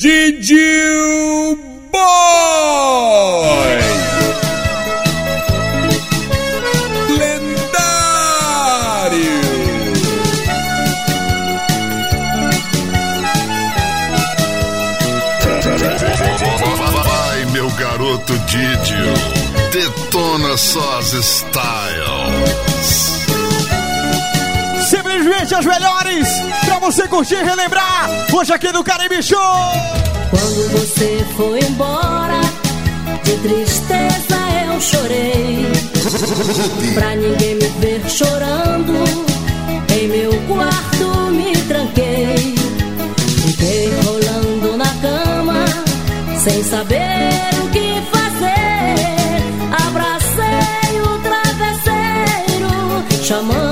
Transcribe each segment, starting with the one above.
Didi Boy! Lendário! Vai, meu garoto Didio, detona só as Simplesmente as melhores pra você curtir e relembrar. Hoje aqui no Caribe Show. Quando você foi embora, de tristeza eu chorei. Pra ninguém me ver chorando, em meu quarto me tranquei. Fiquei rolando na cama, sem saber o que fazer. Abracei o travesseiro, chamando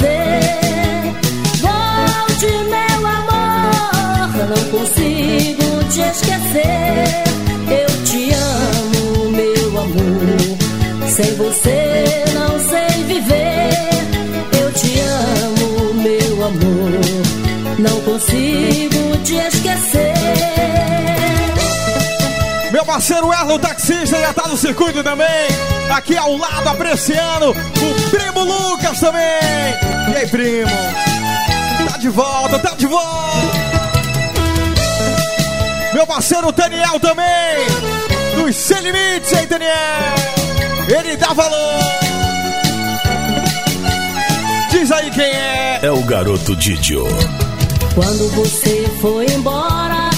você. Volte, meu amor, não consigo te esquecer. Eu te amo, meu amor. Sem você não sei viver. Eu te amo, meu amor. Não consigo te esquecer. Meu parceiro Erlo Taxista já tá no circuito também. Aqui ao lado, apreciando. O primo Lucas também. E aí, primo? Tá de volta, tá de volta. Meu parceiro Daniel também. Dos Sem Limites, hein, Daniel? Ele dá valor. Diz aí quem é. É o garoto Didio. Quando você foi embora,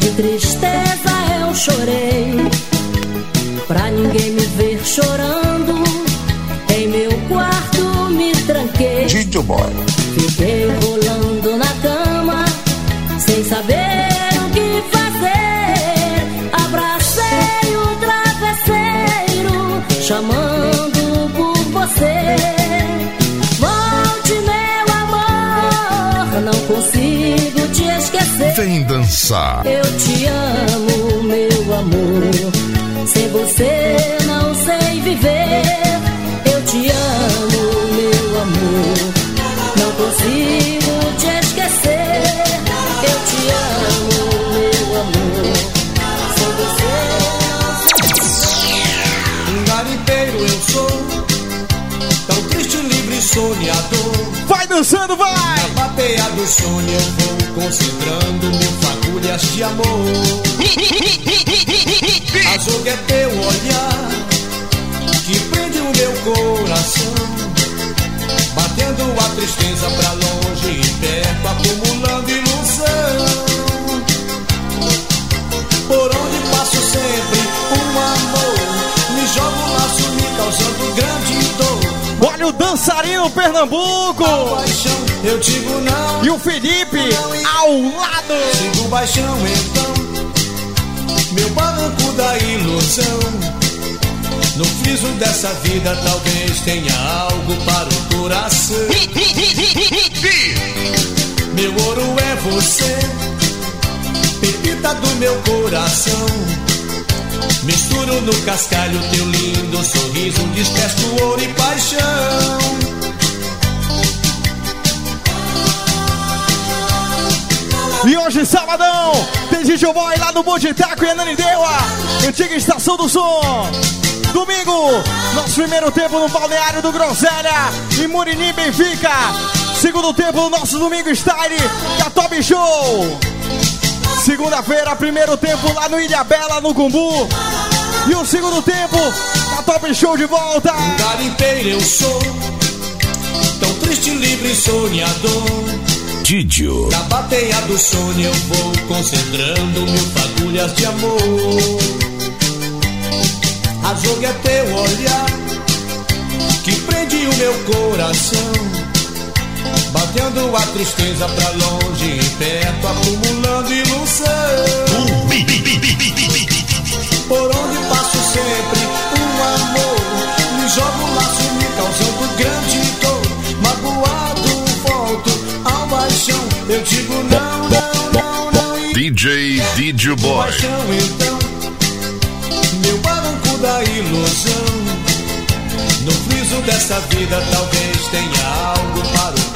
de tristeza chorei. Pra ninguém me ver chorando, em meu quarto me tranquei. Boy. Fiquei rolando na cama, sem saber o que fazer. Abracei o travesseiro, chamando por você. Vem dançar. Eu te amo, meu amor. Sem você não sei viver. Eu te amo, meu amor. Não consigo te esquecer. Eu te amo, meu amor. Sem você não sei. Um garimpeiro eu sou, tão triste, livre e sonhador. Vai dançando, vai. Na bateia do sonho eu vou concentrando mil fagulhas de amor. Azul é teu olhar que prende o meu coração, batendo a tristeza pra longe dançarino Pernambuco. Paixão, eu digo não. E o Felipe ao lado. Sigo baixão então, meu barranco da ilusão. No friso dessa vida talvez tenha algo para o coração. Meu ouro é você, pepita do meu coração. Misturo no cascalho teu lindo sorriso, despesto ouro e paixão. E hoje, sabadão, tem DJ Boy lá no Bojitaco e Ananindeua, antiga estação do som. Domingo, nosso primeiro tempo no balneário do Groselha, em Murinim, Benfica. Segundo tempo, no nosso domingo style da Top Show. Segunda-feira, primeiro tempo lá no Ilha Bela, no Cumbu. E o segundo tempo, da Top Show de volta. Garimpeiro eu sou, tão triste, livre e sonhador. Didio. Na bateia do sonho eu vou concentrando mil fagulhas de amor. Azul é teu olhar que prende o meu coração, batendo a tristeza pra longe e perto, acumulando ilusão. Por onde passo sempre um amor, me jogo um laço me causando grande dor, magoado volto ao baixão, eu digo não, não, não, não. DJ Didio Boy. paixão então Meu barranco da ilusão No friso dessa vida talvez tenha algo para o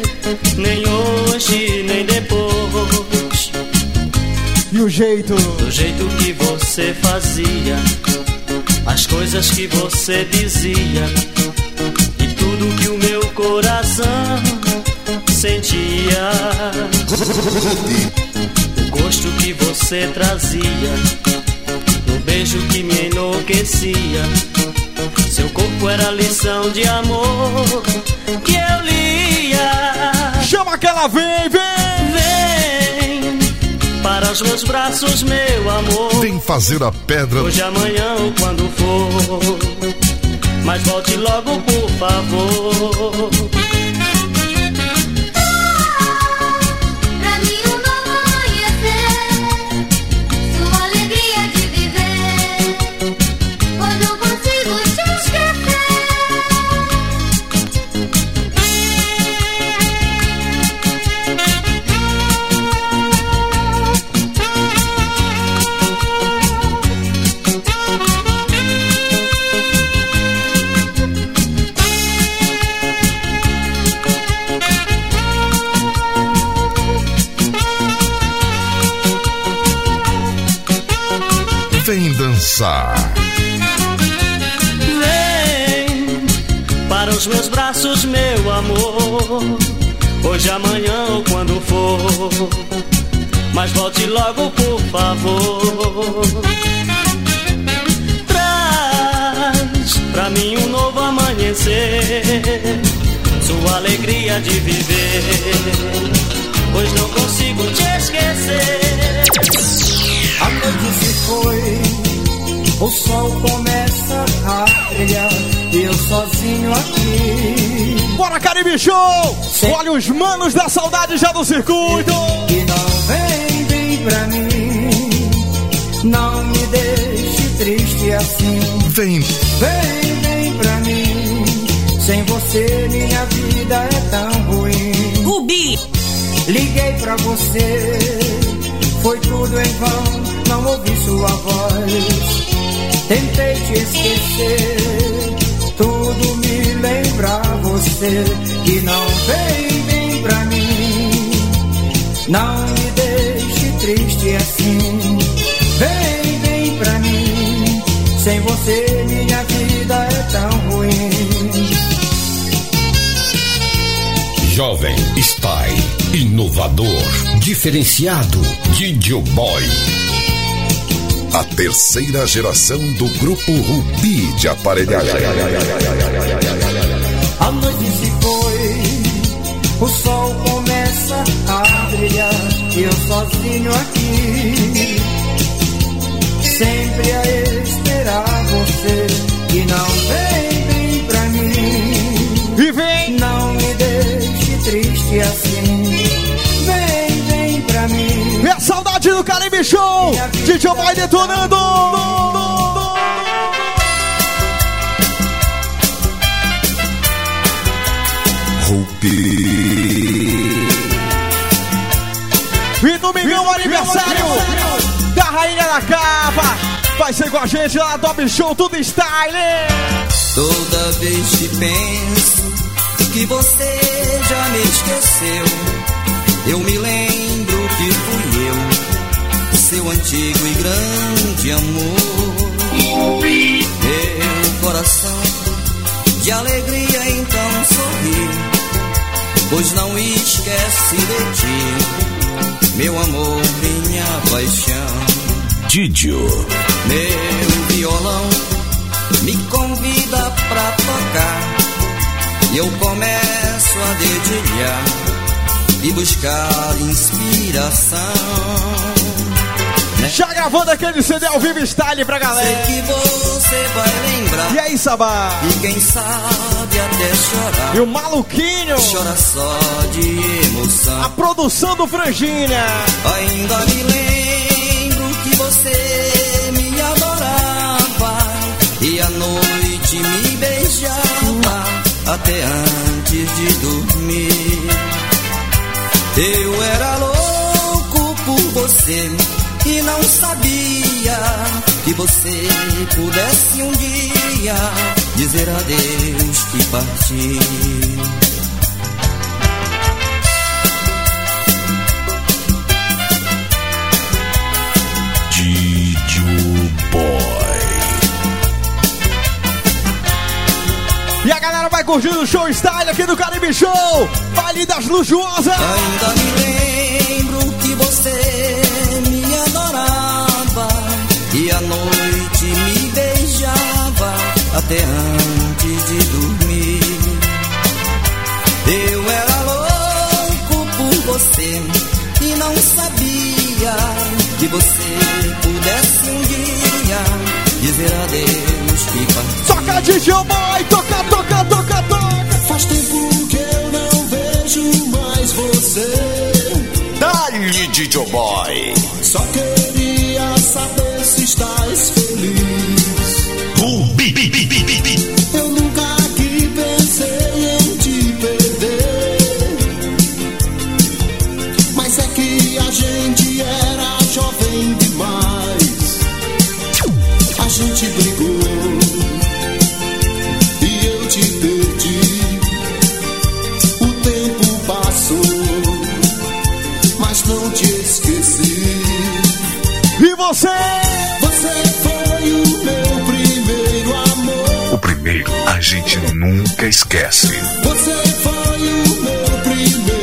nem hoje, nem depois. E o jeito? Do jeito que você fazia, as coisas que você dizia, e tudo que o meu coração sentia. O gosto que você trazia, o beijo que me enlouquecia. Seu corpo era lição de amor que eu lia. Chama aquela vem, vem! Vem para os meus braços, meu amor. Vem fazer a pedra. Hoje, amanhã ou quando for. Mas volte logo, por favor. Vem para os meus braços, meu amor. Hoje, amanhã ou quando for. Mas volte logo, por favor. Traz pra mim um novo amanhecer. Sua alegria de viver. Pois não consigo te esquecer. A noite se foi, o sol começa a brilhar e eu sozinho aqui. Bora, Caribe Show! Olha os manos da saudade já do circuito! E não vem bem pra mim, não me deixe triste assim. Vem, Vem bem pra mim, sem você minha vida é tão ruim. Rubi, Liguei pra você, foi tudo em vão, não ouvi sua voz. Tentei te esquecer, tudo me lembra você. Que não vem bem pra mim, não me deixe triste assim. Vem bem pra mim, sem você minha vida é tão ruim. jovem, style, inovador, diferenciado, Didio Boy. A terceira geração do grupo Rubi de aparelhagem. A noite se foi, o sol começa a brilhar e eu sozinho aqui, Caribe Show! DJ Boy detonando! E domingão aniversário da Rainha da Capa! Vai ser com a gente lá do Top Show Tudo Style! Toda vez que penso que você já me esqueceu, eu me lembro seu antigo e grande amor. Meu coração de alegria então sorri, pois não esquece de ti, meu amor, minha paixão. Didio, Meu violão me convida pra tocar e eu começo a dedilhar e buscar inspiração. Já gravando aquele CD ao vivo style pra Sei galera! que você vai lembrar E aí, Sabá? e quem sabe até chorar. E o maluquinho! Chora só de emoção. A produção do Franginha! Ainda me lembro que você me adorava e à noite me beijava até antes de dormir. Eu era louco por você não sabia que você pudesse um dia dizer adeus e. Didio Boy. E a galera vai curtindo o show style aqui do Caribe Show. Vale das Luxuosas. Ainda me lembro que você à noite me beijava até antes de dormir. Eu era louco por você e não sabia que você pudesse um dia dizer adeus e partir. Toca DJ Boy, toca, toca, toca, toca. Faz tempo que eu não vejo mais você. Dali, Didio Boy. Só queria saber estás feliz. Rubi, bi, bi, bi, bi, bi. Eu nunca aqui pensei em te perder. Mas é que a gente era jovem demais. A gente brigou e eu te perdi. O tempo passou, mas não te esqueci. E você? Você a gente nunca esquece. Você foi o meu primeiro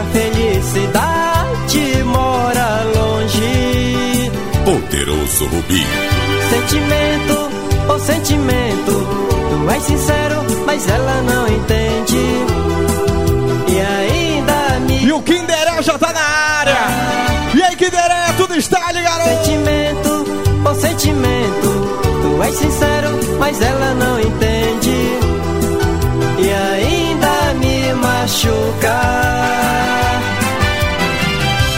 a felicidade mora longe. Poderoso Rubi. Sentimento, oh sentimento, tu és sincero, mas ela não entende. E ainda me E o Kinderé já tá na área. E aí, Kinderé, tudo style, garoto. sentimento, oh sentimento, tu és sincero, mas ela não entende. E ainda me machuca.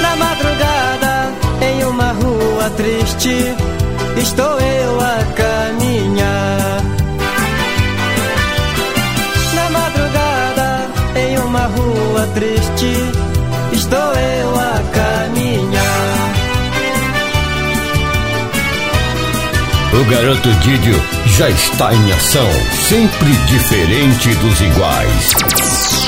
Na madrugada, em uma rua triste, estou eu a caminhar. Na madrugada, em uma rua triste, estou eu a caminhar. O garoto Didio já está em ação, sempre diferente dos iguais.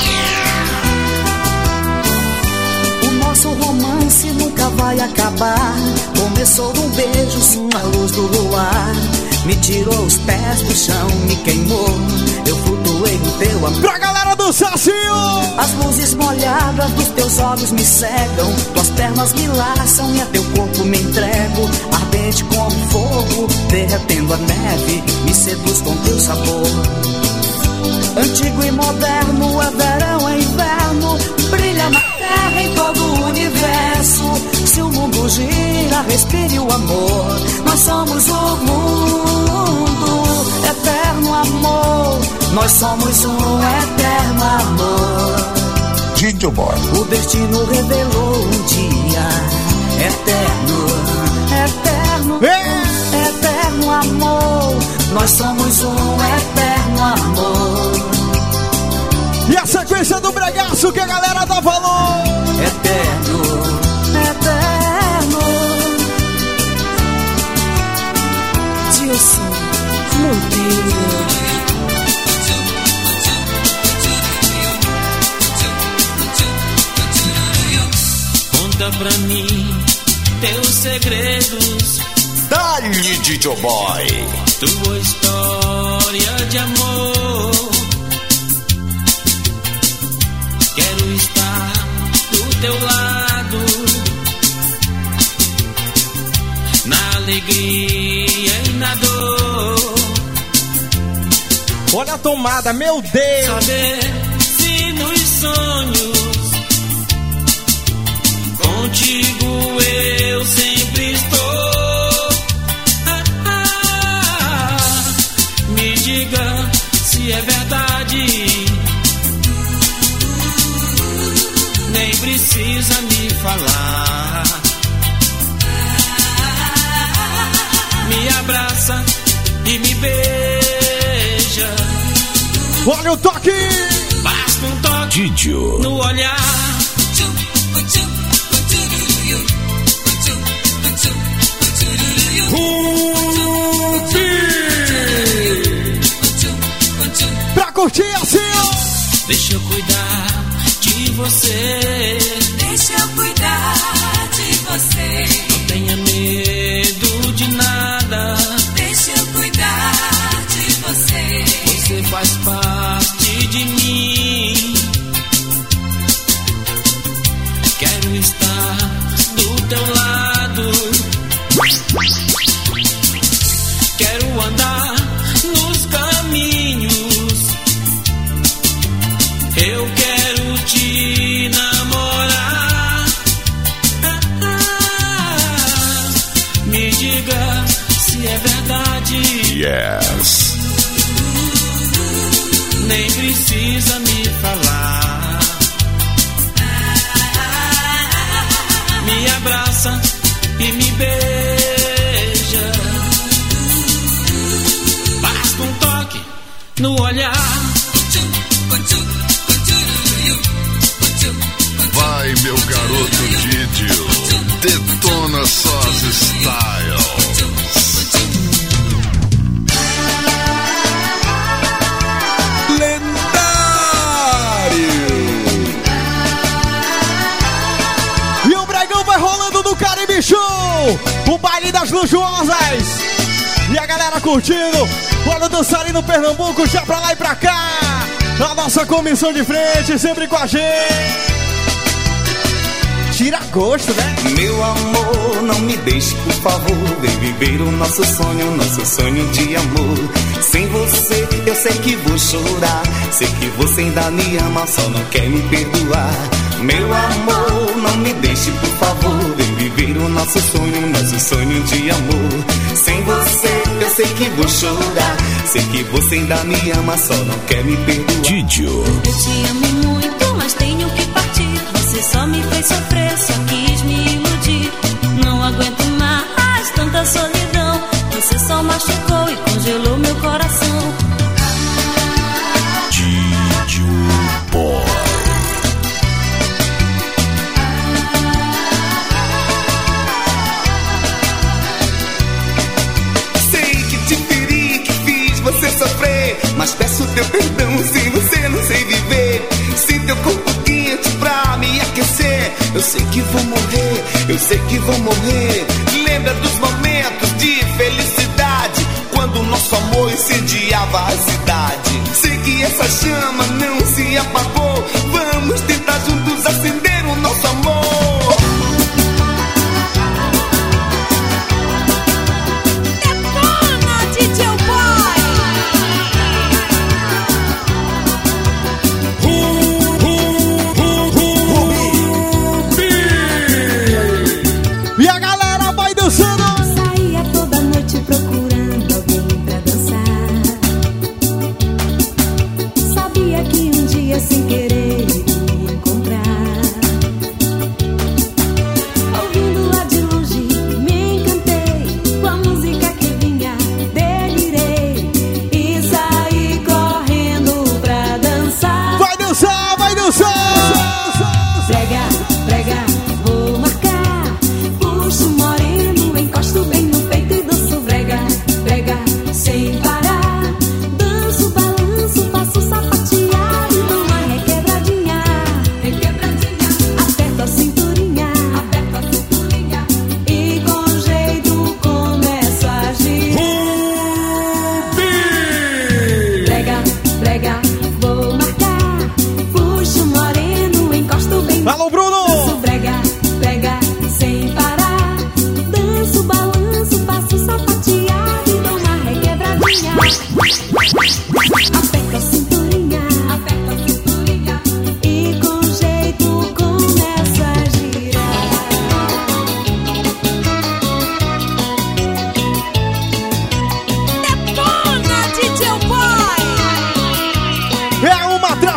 Vai acabar. Começou num beijo, a luz do luar. Me tirou os pés do chão, me queimou. Eu flutuei no teu amor. Pra galera do Sacinho. As luzes molhadas dos teus olhos me cegam. Tuas pernas me laçam e a teu corpo me entrego. Ardente como fogo, derretendo a neve. Me seduz com teu sabor. Antigo e moderno, é verão, é inverno. Brilha na terra em todo o universo. Se o mundo gira, respire o amor. Nós somos o mundo. Nós somos um eterno amor. Didio Boy. O destino revelou um dia eterno, eterno, É. eterno amor. Nós somos um eterno amor. E a sequência do bregaço que a galera dá valor. Eterno, eterno. Dilson Monteiro. Conta pra mim teus segredos, Dali, Boy. tua história de amor. Quero estar do teu lado, na alegria e na dor. Olha a tomada, meu Deus. Saber se nos sonhos contigo eu sempre estou. Diga se é verdade. Nem precisa me falar. Me abraça e me beija. Olha o toque. Basta um toque Didio. no olhar. Curtir assim, ó. Deixa eu cuidar de você. Deixa eu cuidar de você. Não tenha medo de nada. Deixa eu cuidar de você. Você faz parte das luxuosas. E a galera curtindo. O dançarino Pernambuco já pra lá e pra cá. A nossa comissão de frente sempre com a gente. Tira gosto, né? Meu amor, não me deixe, por favor. Vem viver o nosso sonho, nosso sonho de amor. Sem você, eu sei que vou chorar. Sei que você ainda me ama, só não quer me perdoar. Meu amor, não me deixe, por favor. Viver o nosso sonho, nosso sonho de amor. Sem você, eu sei que vou chorar. Sei que você ainda me ama, só não quer me perdoar. Didio. Eu te amo muito, mas tenho que partir. Você só me fez sofrer, só quis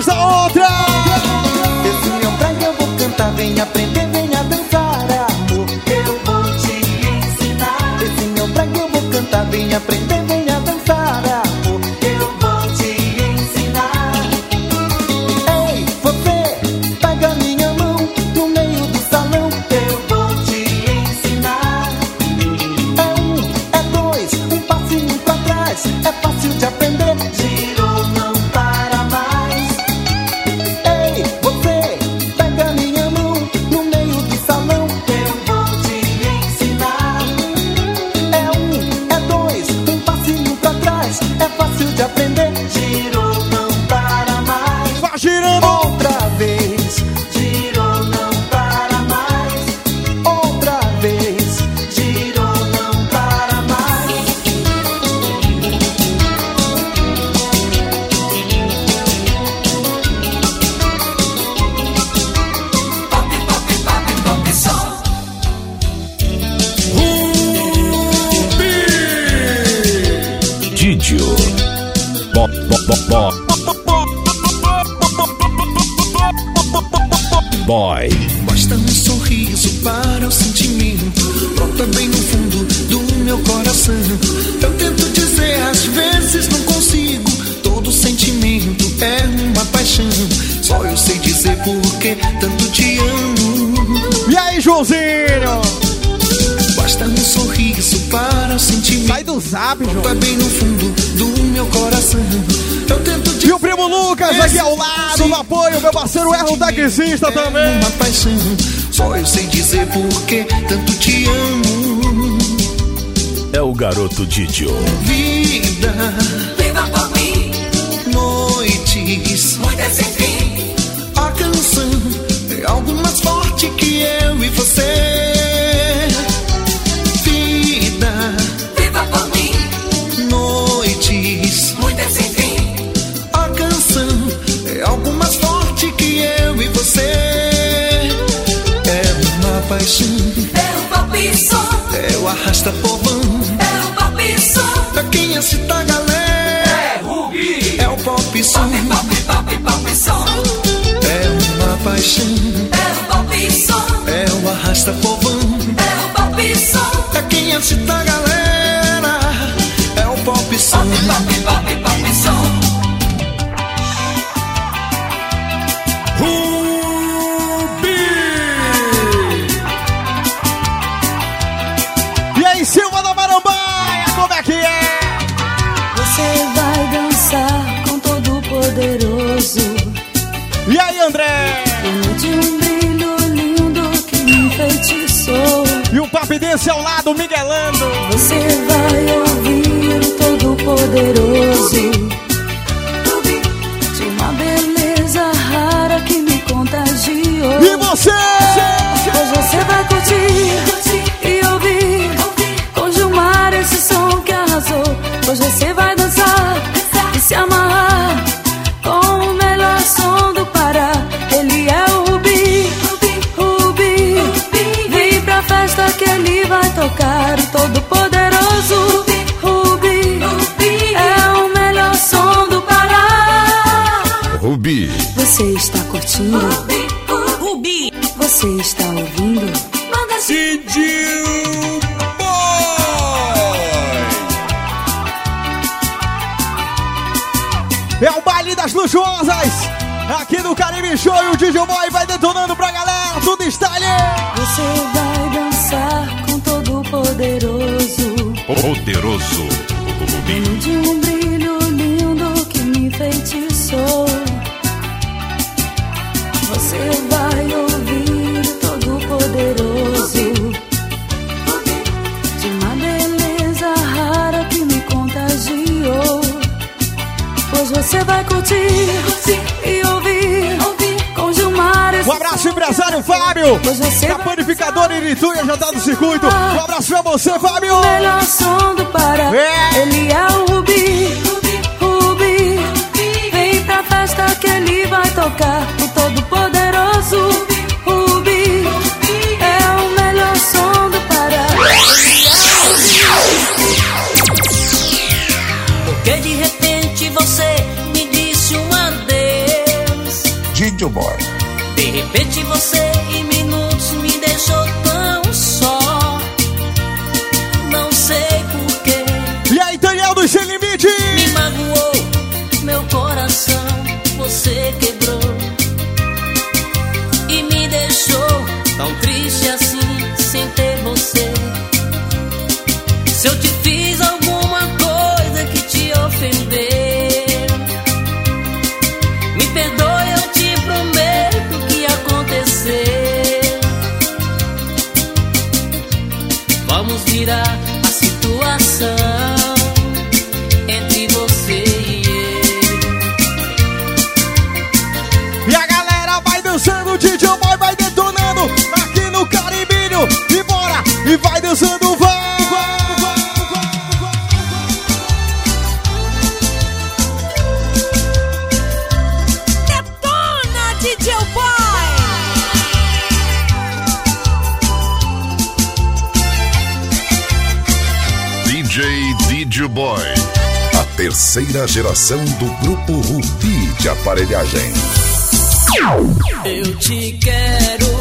Da Outra! Esse meu praia eu vou cantar, vem aprender. Benedito Didio. Esse tá galera é Rubi, é o pop som. Pop, pop, pop, pop som. É uma paixão, é o pop som. É o arrasta povão, é o pop som. É quem é essa tá galera, é o pop som. Pop, pop, show e o DJ Boy vai detonando pra galera, tudo style! Você vai dançar com todo poderoso. Poderoso. O, de um Fábio, da tá panificadora Irituia, já tá no circuito. Um abraço pra você, Fábio. O melhor som do Pará, é. ele é o Rubi, Rubi, Rubi. Vem pra festa que ele vai tocar, o todo poderoso Rubi. É o melhor som do Pará. Porque de repente você me disse um adeus. Gidio Boy. De repente você terceira geração do Grupo Rubi de Aparelhagem. Eu te quero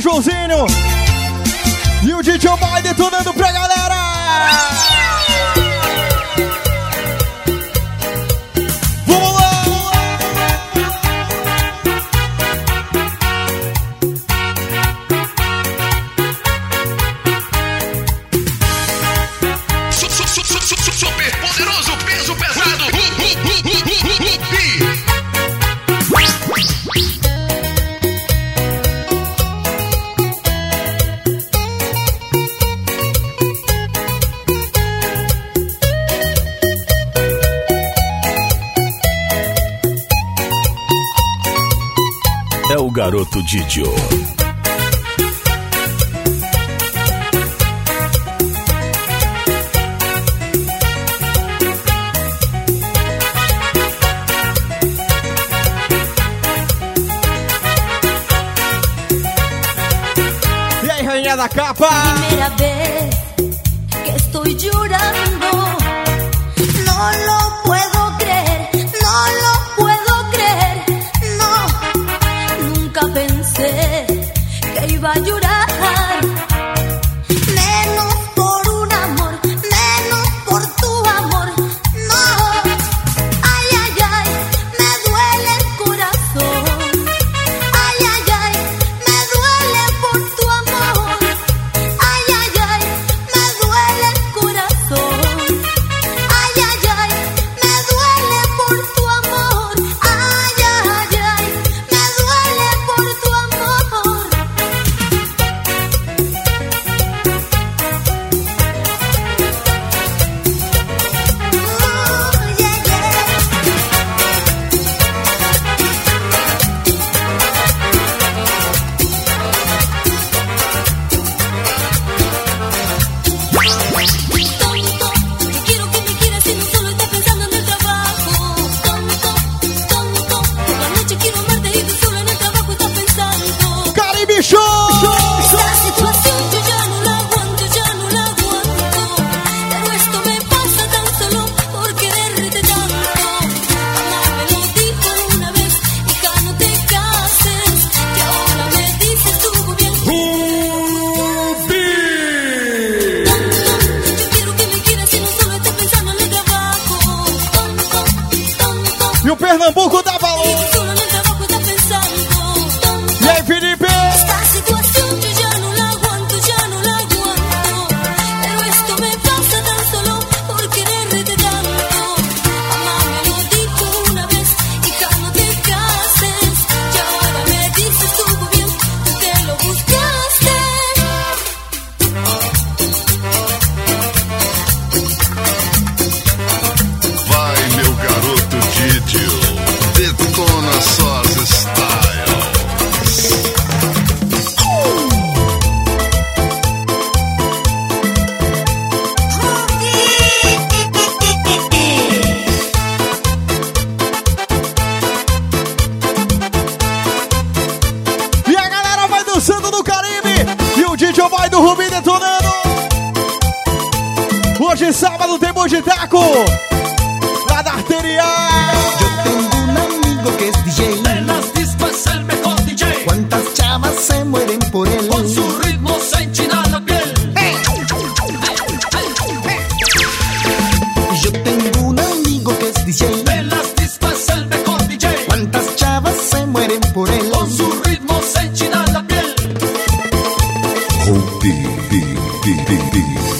Joãozinho! Vídeo.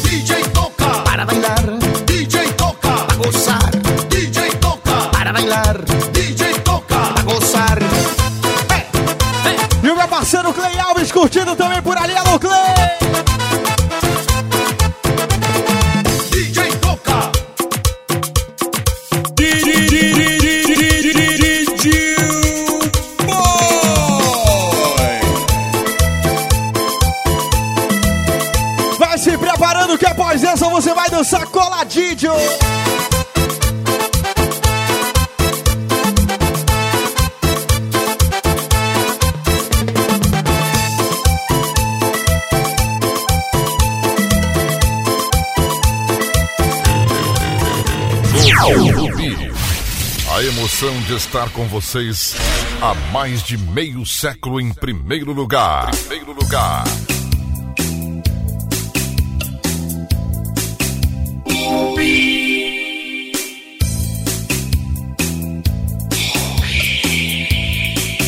DJ Toca para bailar. estar com vocês há mais de meio século em primeiro lugar. Primeiro lugar.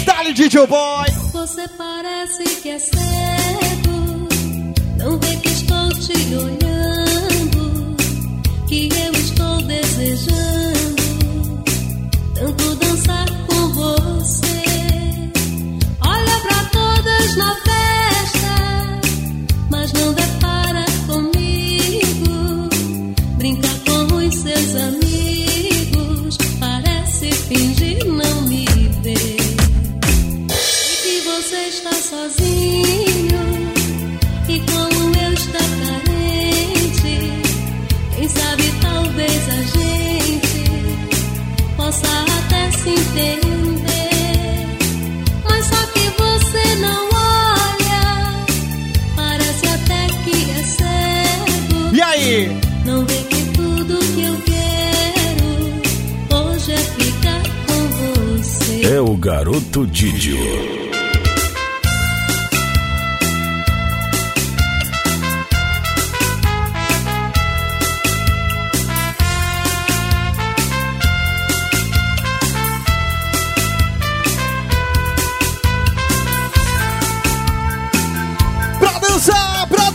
Dali DJ Boy!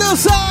Deus!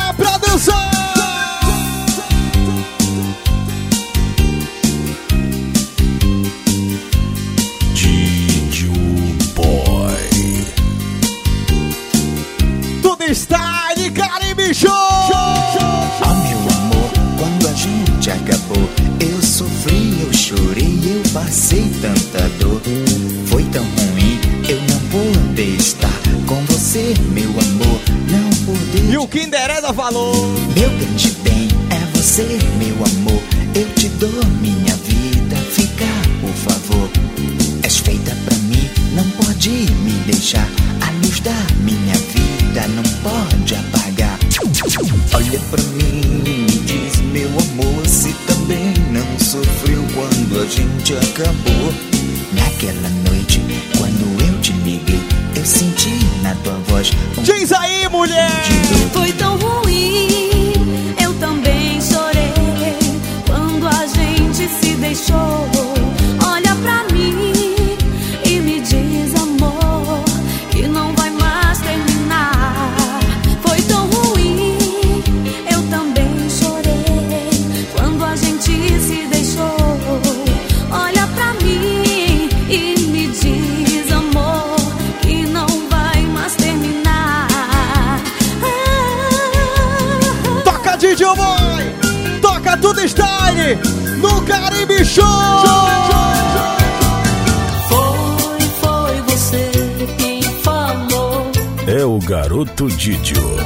Garoto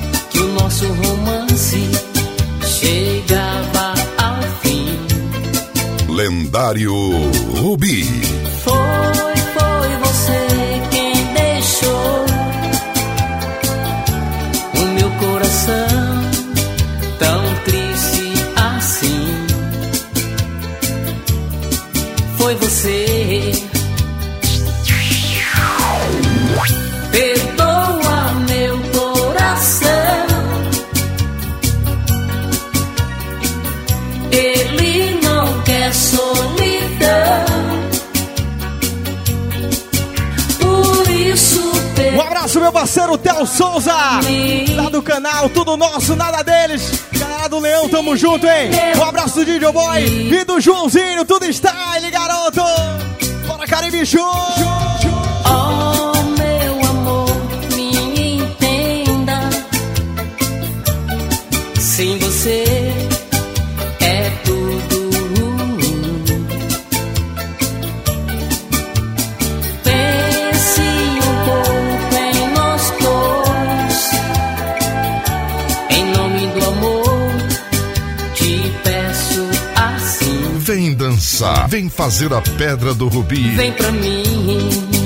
abraço, meu parceiro Theo Souza, lá do canal Tudo Nosso, Nada Deles. Galera do Leão, tamo junto, hein? Um abraço do DJ Boy e do Joãozinho, tudo style, garoto. Bora, Caribe Show. Vem fazer a pedra do Rubi. Vem pra mim.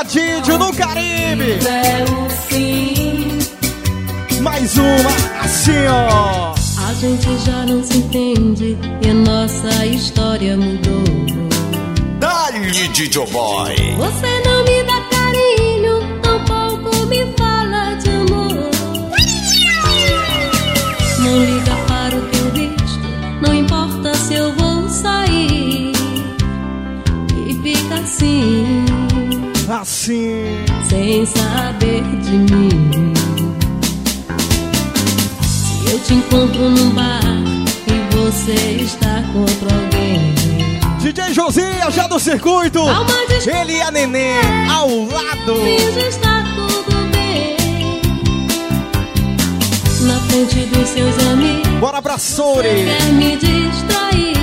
Coladinho no Caribe. Mais uma, assim, ó. A gente já não se entende e a nossa história mudou. Dali, Didio Boy. Você não me dá carinho, tampouco me fala de amor. Não Assim. sem saber de mim. Se eu te encontro num bar e você está com outro alguém. DJ Josias, já do circuito. Ele e a Nenê ao lado. Finge estar tudo bem. Na frente dos seus amigos. Bora pra Souri. Quer me distrair,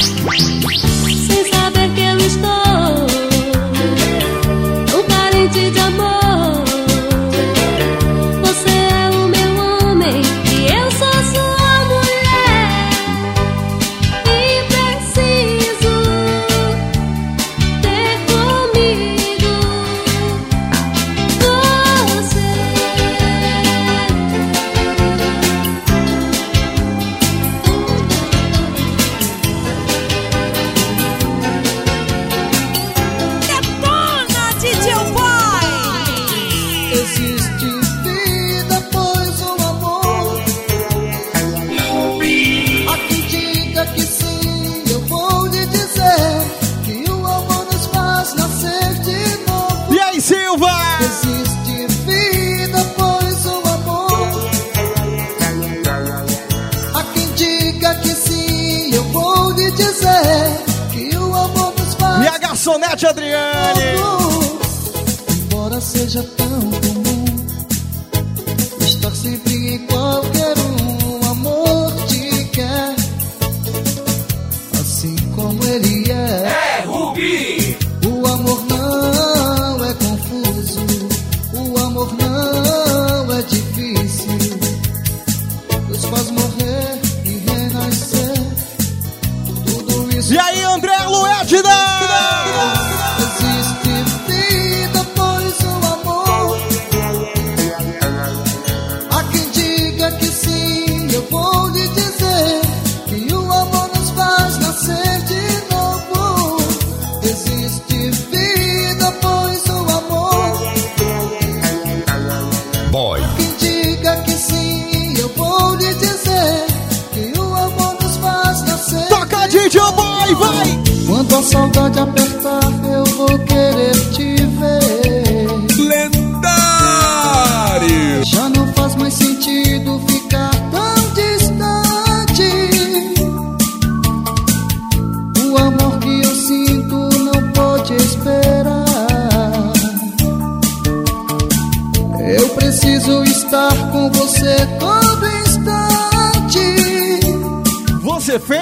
sem saber que eu estou tão carente de amor.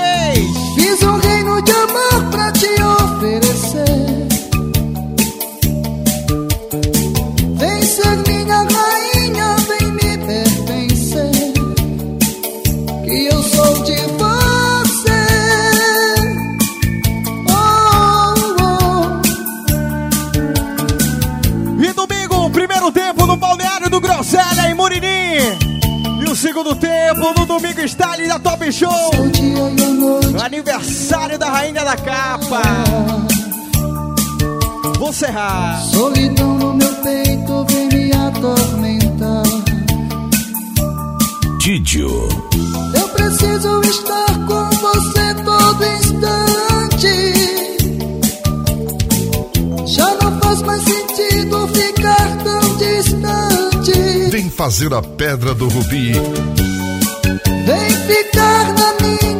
vez. Fiz um reino de amor pra te oferecer. segundo tempo, no domingo está ali da Top Show. Aniversário da rainha da capa. Vou serrar. Solidão no meu peito vem me atormentar. Tídio. Eu preciso estar com você todo instante. fazer a pedra do rubi. Vem ficar na minha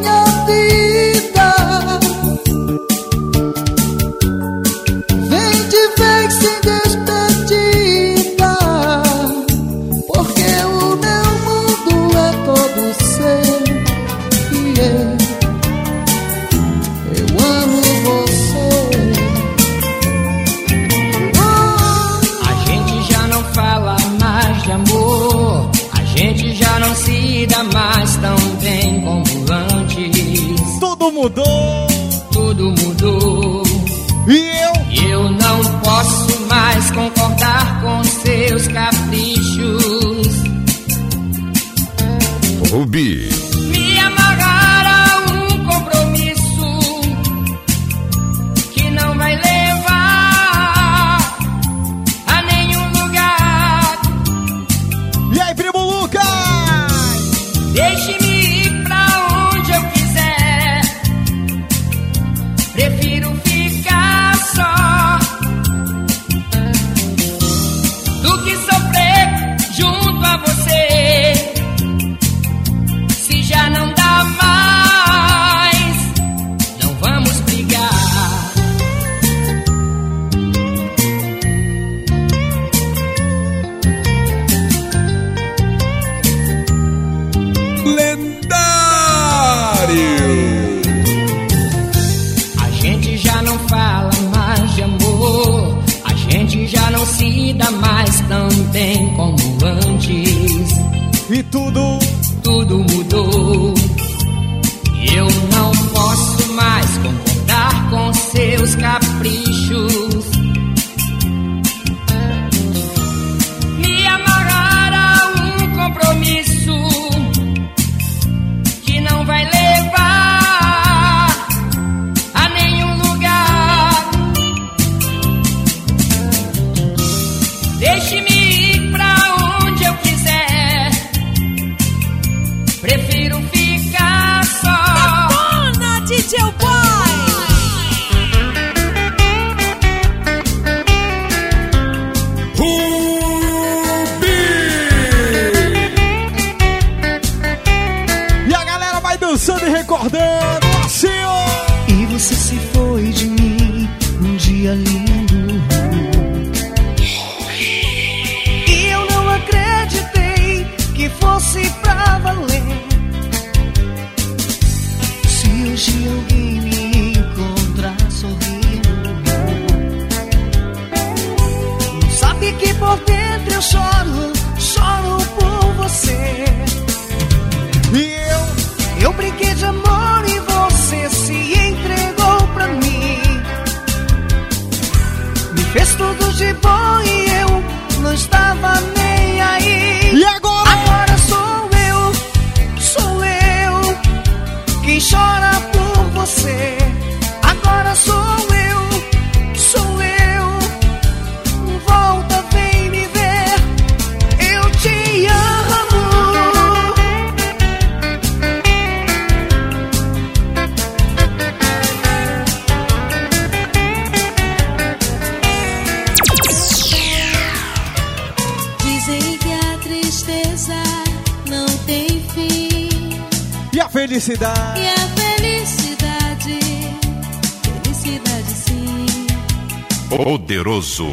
poderoso.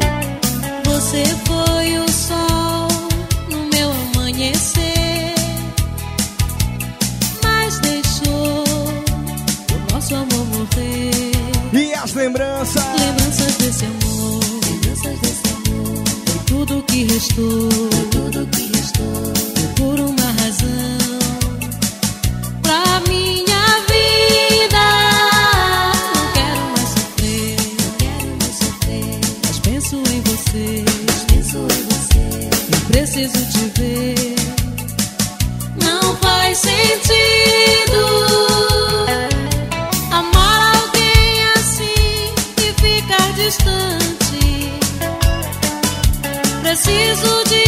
Você foi o sol no meu amanhecer, mas deixou o nosso amor morrer. E as lembranças? Lembranças desse amor. Lembranças desse amor. Foi tudo que restou. Foi tudo que restou. Foi por uma razão. preciso de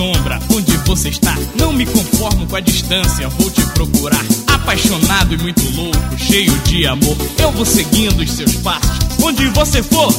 sombra, onde você está. Não me conformo com a distância, vou te procurar. Apaixonado e muito louco, cheio de amor. Eu vou seguindo os seus passos, onde você for.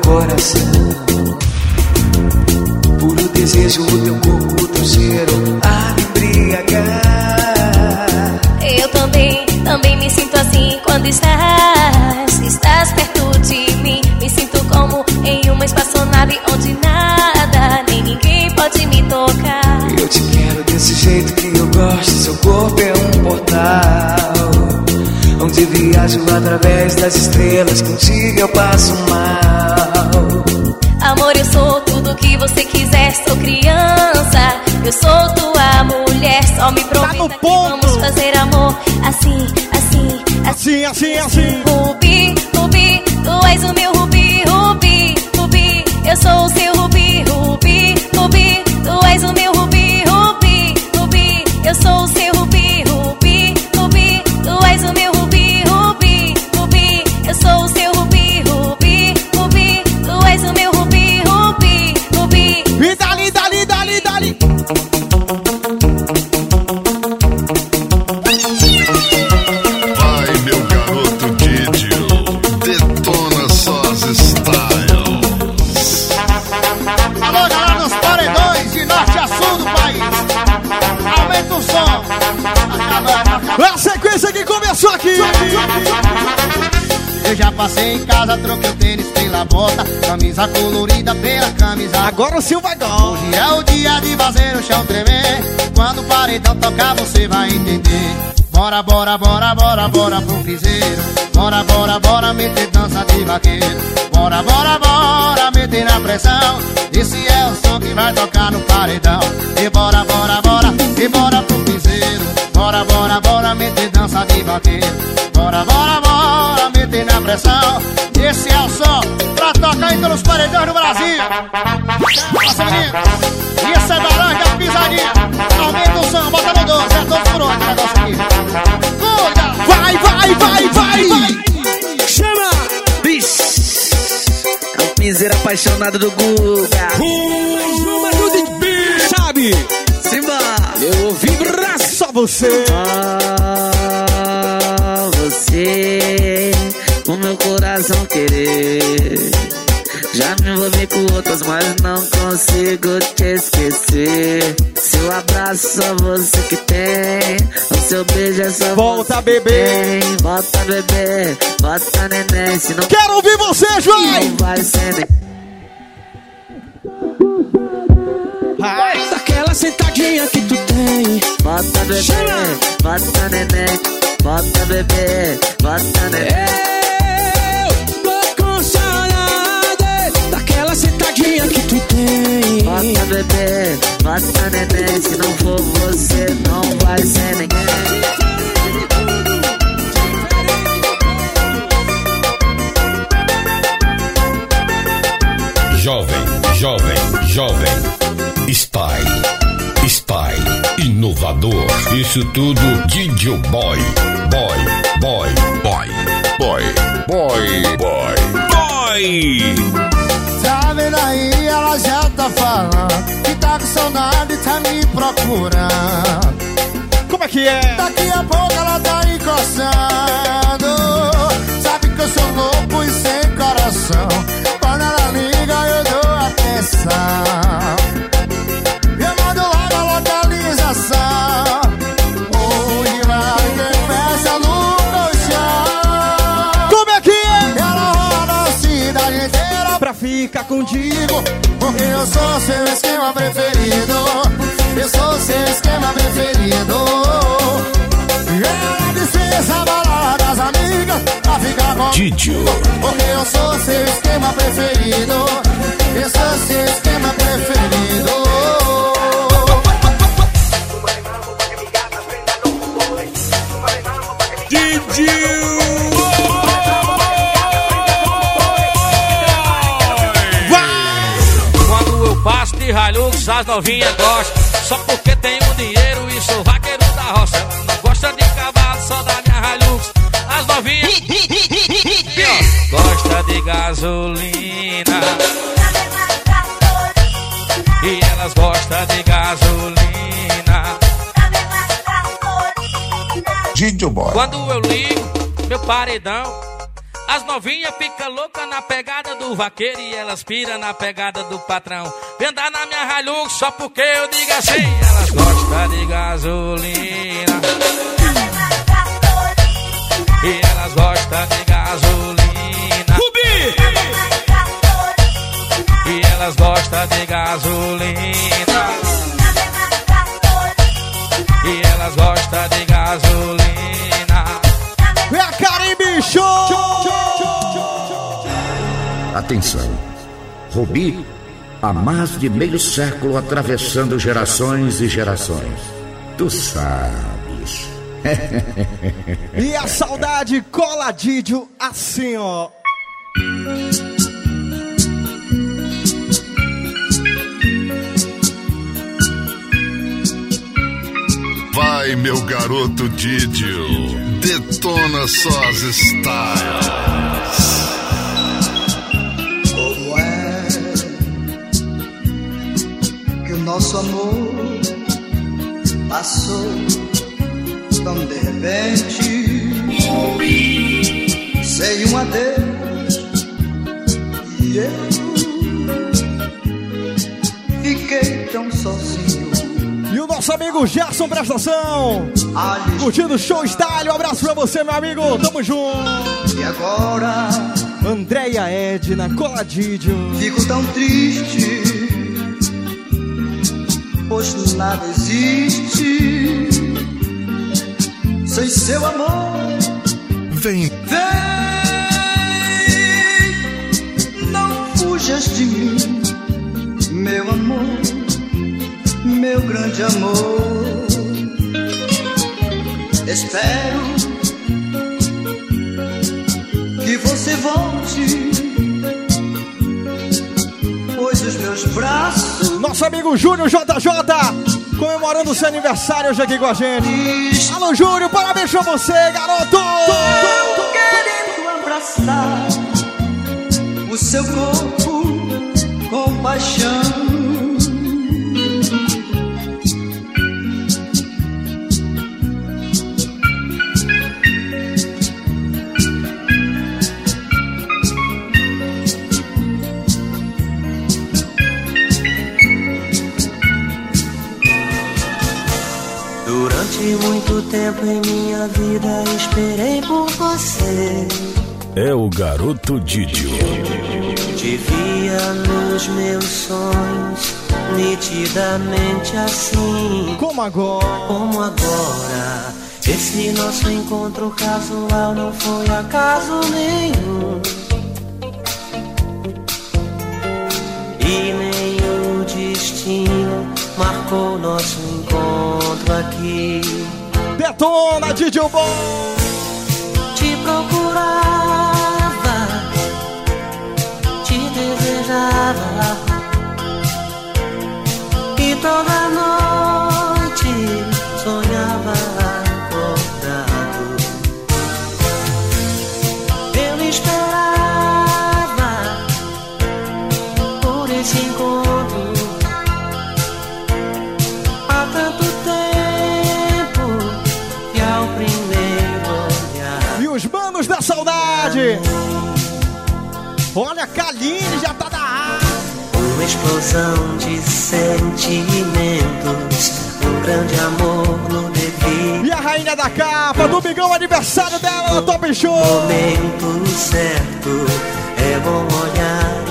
Coração. Puro desejo, o teu corpo, viajo através das estrelas. Contigo eu passo mal. Amor, eu sou tudo que você quiser, sou criança. Eu sou tua mulher, só me prometa que vamos fazer amor assim, assim, assim, assim, assim. Rubi, Rubi, tu és o meu Rubi, Rubi, Rubi. Eu sou o seu casa, troquei o tênis pela bota, camisa colorida pela camisa. Agora o Sil vai dar. Hoje é o dia de fazer o chão tremer. Quando o paredão tocar, você vai entender. Bora, bora, bora, bora, bora pro piseiro. Bora, bora, bora, meter dança de vaqueiro. Bora, bora, bora, meter na pressão. Esse é o som que vai tocar no paredão. E bora, bora, bora, e bora pro piseiro. Bora, bora, bora, meter dança de vaqueiro. Bora, bora, bora, meter na pressão. Esse é o som pra tocar em todos os paredões do Brasil. Passarinho, isso é da larga pisadinha. Aumenta o som, bota no 12, é todos por onde o negócio aqui. Cuida! Vai, vai, vai, vai, vai. Chama! Bicho! É um piseiro apaixonado do Guga. Número de bi, sabe? Simba! Eu ouvi só você. Ah, o meu coração querer. Já me envolvi com outras, mas não consigo te esquecer. Seu abraço só você que tem. O seu beijo é só Volta, você bebê. que tem. Volta, bebê. Volta, neném. Se não Quero ouvir vocês, vai! Não vai ser nem. Vai. Daquela sentadinha que tu tem. Bota bebê, bota neném. Bota bebê, bota neném. assim. Bota bebê, bota neném. Se não for você, não vai ser ninguém. Jovem, jovem, jovem. Spy, spy, inovador. Isso tudo DJ Boy, Boy, Boy, Boy, Boy, Boy, Boy, Boy. boy daí, ela já tá falando Que tá com saudade e tá me procurando. Como é que é? Daqui a pouco ela tá encostando Sabe que eu sou louco e sem coração. Quando ela liga eu dou atenção ficar contigo. Porque eu sou seu esquema preferido. Eu sou seu esquema preferido. Ela dispensa a balada das amigas Pra ficar com Didio. Porque eu sou seu esquema preferido. Eu sou seu esquema preferido. Quando de Hilux, as novinhas gostam. Só porque tenho dinheiro e sou vaqueiro da roça. Não gosta de cavalo, só da minha Hilux. As novinhas gosta de gasolina. E elas gostam de gasolina. Didio Boy. Quando eu ligo meu paredão, as novinhas ficam loucas na pegada do vaqueiro e elas piram na pegada do patrão. Vem andar na minha Hilux só porque eu digo assim. Elas gostam de gasolina. E elas gostam de gasolina. Rubi! E elas gostam de gasolina. E elas gostam de gasolina. Show! Atenção. Rubi, há mais de meio século atravessando gerações e gerações. Tu sabes. E a saudade cola Didio assim, ó. Vai, meu garoto Didio. Detona só as styles. Como é que o nosso amor passou tão de repente? Sem um adeus e eu fiquei tão sozinho. Nosso amigo Gerson Prestação. Curtindo o show style. Um abraço pra você, meu amigo. Tamo junto. E agora? Andréia Edna, cola Didio. Fico tão triste, pois nada existe sem seu amor. Vem. Vem, não fujas de mim, meu amor, meu grande amor. Espero que você volte, pois os meus braços. Nosso amigo Júnior JJ, comemorando seu aniversário hoje aqui com a gente. Alô, Júnior, parabéns pra você, garoto! querendo abraçar o seu corpo com paixão. Tempo em minha vida esperei por você. É o garoto Didio. Te via nos meus sonhos, nitidamente assim. Como agora? Como agora. Esse nosso encontro casual não foi acaso nenhum. E nem o destino marcou nosso encontro aqui. Detona, Didio Bom! Te procurava, te desejava. E toda noite explosão de sentimentos, um grande amor no devido E a rainha da capa, domingão, aniversário dela, Top Show. momento certo. É bom olhar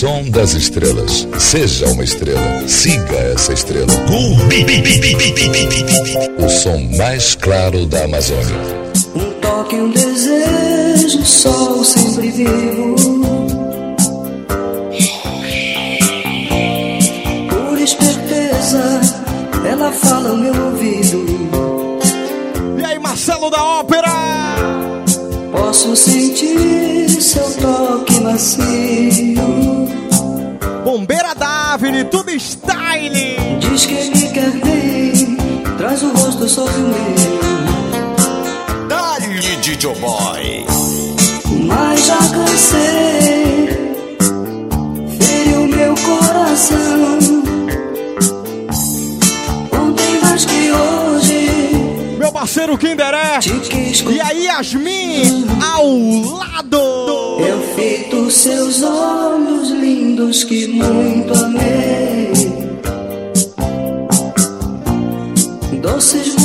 som das estrelas. Seja uma estrela. Siga essa estrela. O som mais claro da Amazônia. Um toque, um desejo, sol sempre vivo. Por esperteza, ela fala ao meu ouvido. E aí, Marcelo da Ópera? Posso sentir seu toque macio. Bombeira Davine, tudo style. Diz que me quer bem, traz o rosto sobre o meu. Dali DJ Boy. Mas já cansei, feriu meu coração. Parceiro Kinderé. E aí, Yasmin, ao lado. eu fito seus olhos lindos que muito amei. Doces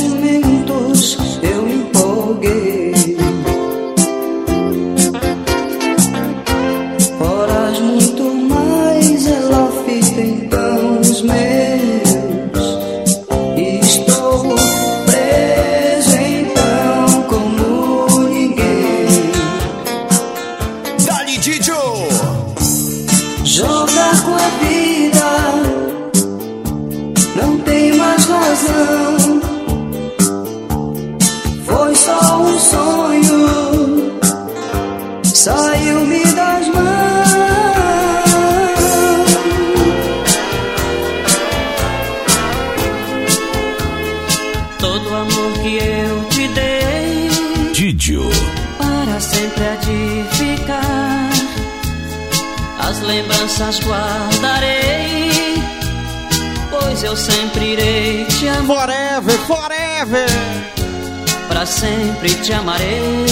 lembranças guardarei, pois eu sempre irei te amar. Forever, forever. Pra sempre te amarei,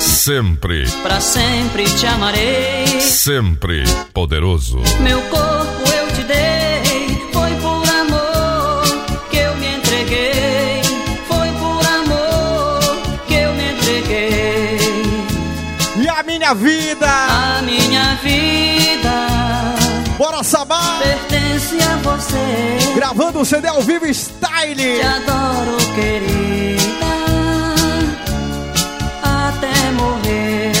Sempre, pra sempre te amarei. sempre poderoso. Meu corpo eu te dei, foi por amor que eu me entreguei. Foi por amor que eu me entreguei. E a minha vida. A você. Gravando o CD ao vivo style. Te adoro, querida, até morrer.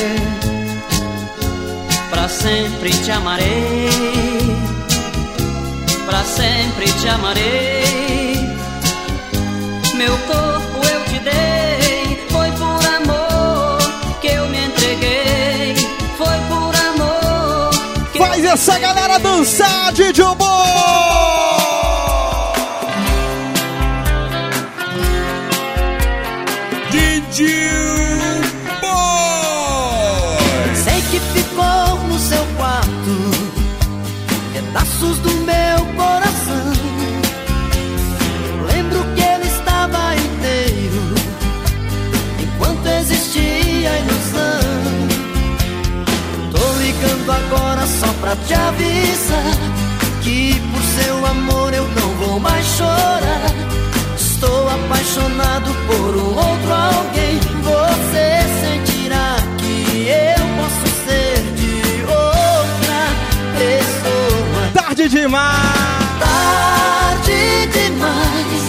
Pra sempre te amarei, pra sempre te amarei. Meu corpo eu te dei, foi por amor que eu me entreguei. Foi por amor que Faz essa galera dançar, DJ Boy. Pra te avisar que por seu amor eu não vou mais chorar. Estou apaixonado por um outro alguém. Você sentirá que eu posso ser de outra pessoa. Tarde demais. Tarde demais.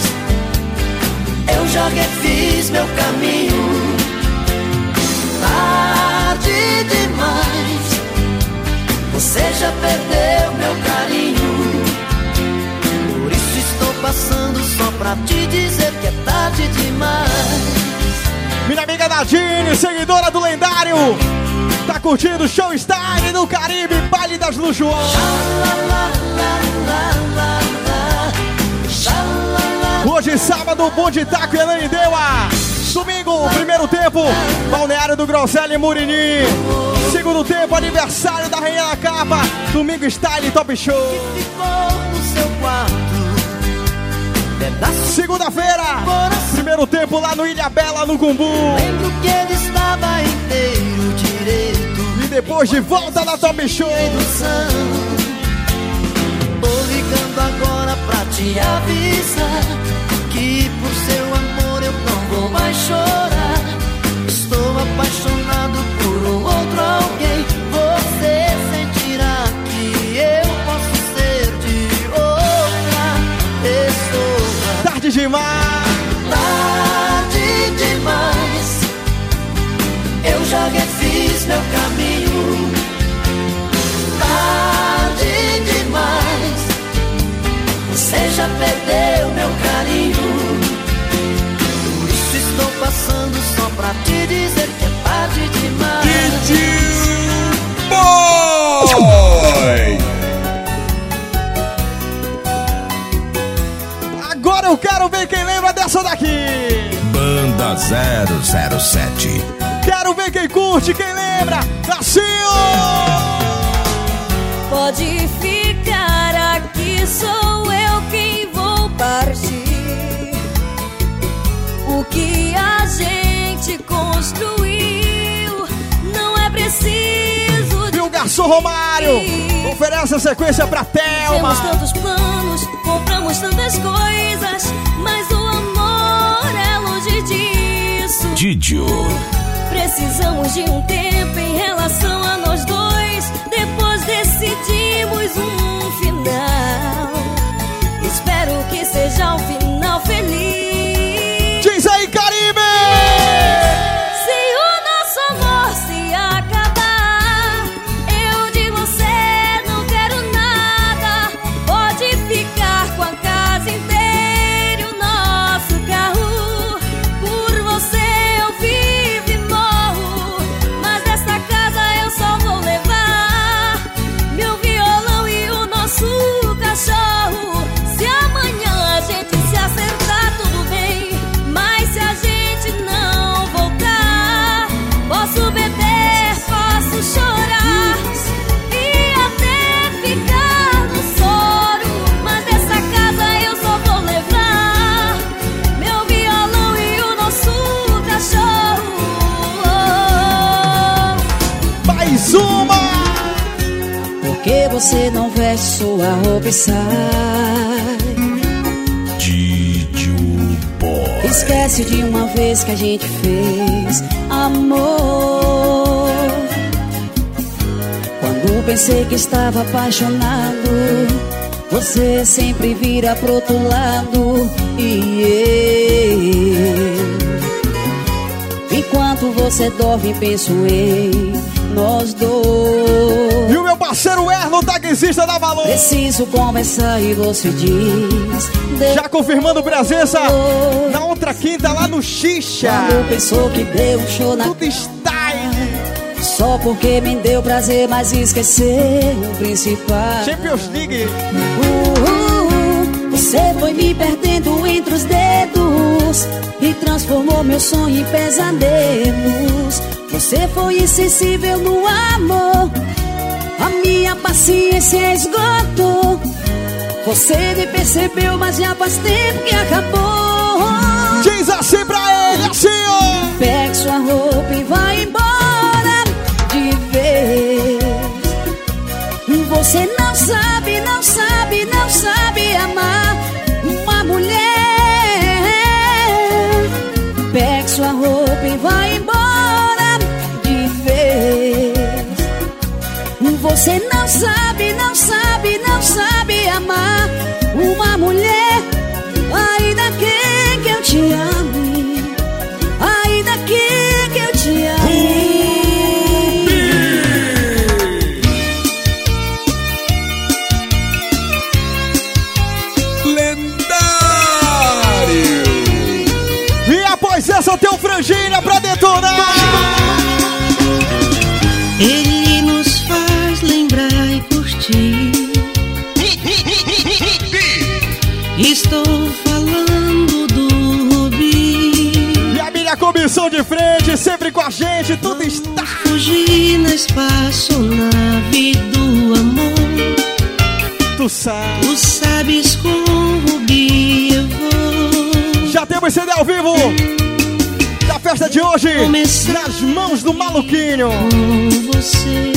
Eu já refiz meu caminho. Você já perdeu meu carinho. Por isso estou passando só pra te dizer que é tarde demais. Minha amiga Nadine, seguidora do lendário. Tá curtindo o show style do Caribe, baile das luxuosas. Hoje, sábado, Bonde Taco e Ananindeua. Domingo, primeiro tempo, Balneário do Groselha e Murini. Segundo tempo, aniversário da Rainha da Capa. Domingo, Style Top Show. Segunda-feira, primeiro tempo lá no Ilha Bela, no Cumbu. Lembro que ele estava inteiro direito. E depois de volta da Top Show. Ligando agora pra te avisar que por seu amor eu não vou mais chorar. Estou apaixonado por um outro alguém. Você sentirá que eu posso ser de outra pessoa. Tarde demais. Tarde demais. Eu já refiz meu caminho. Quem lembra dessa daqui. Banda 007. Quero ver quem curte, quem lembra. Assim, ó. Pode ficar aqui, sou eu quem vou partir. O que a gente construiu não é preciso. E o garçom Romário oferece a sequência pra Thelma. Temos tantos planos, compramos tantas coisas, Precisamos de um tempo em relação a nós dois. Depois decidimos um final. Espero que seja um final feliz. Você não veste sua roupa e sai? Didio Boy. Esquece de uma vez que a gente fez amor. Quando pensei que estava apaixonado, você sempre vira pro outro lado e eu. Enquanto você dorme, penso em nós dois. E o meu parceiro Erlon, taxista da Valor. Preciso conversar e você diz. Já confirmando presença na outra quinta lá no Xixa. Quando pensou que deu um show na Tudo style. Só porque me deu prazer, mas esqueceu o principal. Champions League. Uh, uh, uh, você foi me perdendo entre os dedos e transformou meu sonho em pesadelos. Você foi insensível no amor, a minha paciência esgotou. Você me percebeu, mas já faz tempo que acabou. Diz assim pra ele, assim, ó. Pegue sua roupa e vai Você não sabe, não sabe, não sabe Estou falando do Rubi. A comissão de frente, sempre com a gente, tudo está. Fugir na vida do amor. Tu sabes. Tu sabes com o Rubi eu vou. Já temos CD ao vivo. Da festa de hoje, nas mãos do maluquinho. Com você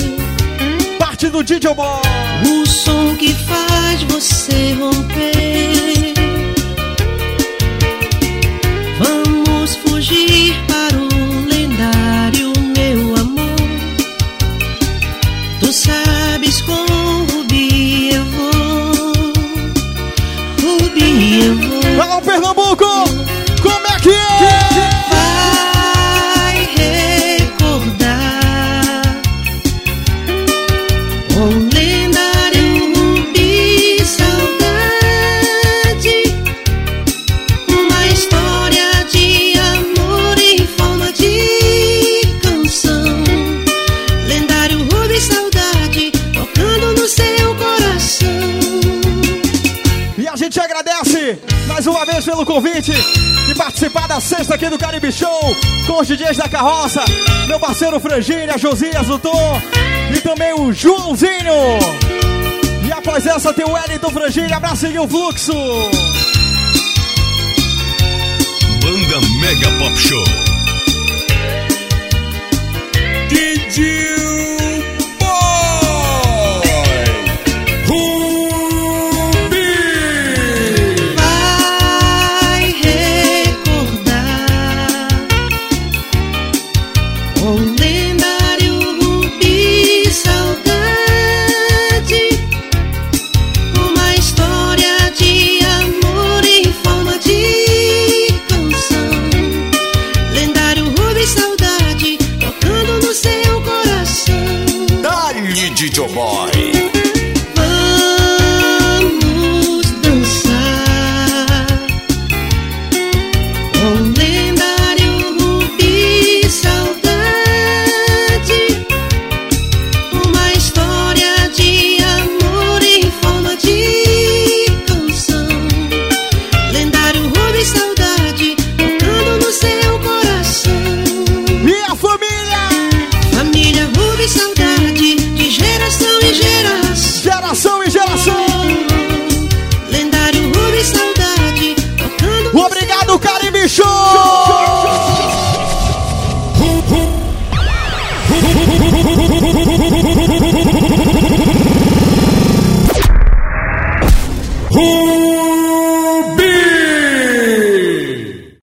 do DJ Boy. O som que faz você romper. Fugir para o lendário, meu amor. Tu sabes com Rubi eu vou. Rubi eu vou. Alô, Pernambuco! Pelo convite de participar da sexta aqui do Caribe Show com os DJs da carroça, meu parceiro Frangília, Josias, o Tom e também o Joãozinho. E após essa tem o Wellington Frangília pra seguir o fluxo. Banda Mega Pop Show. DJ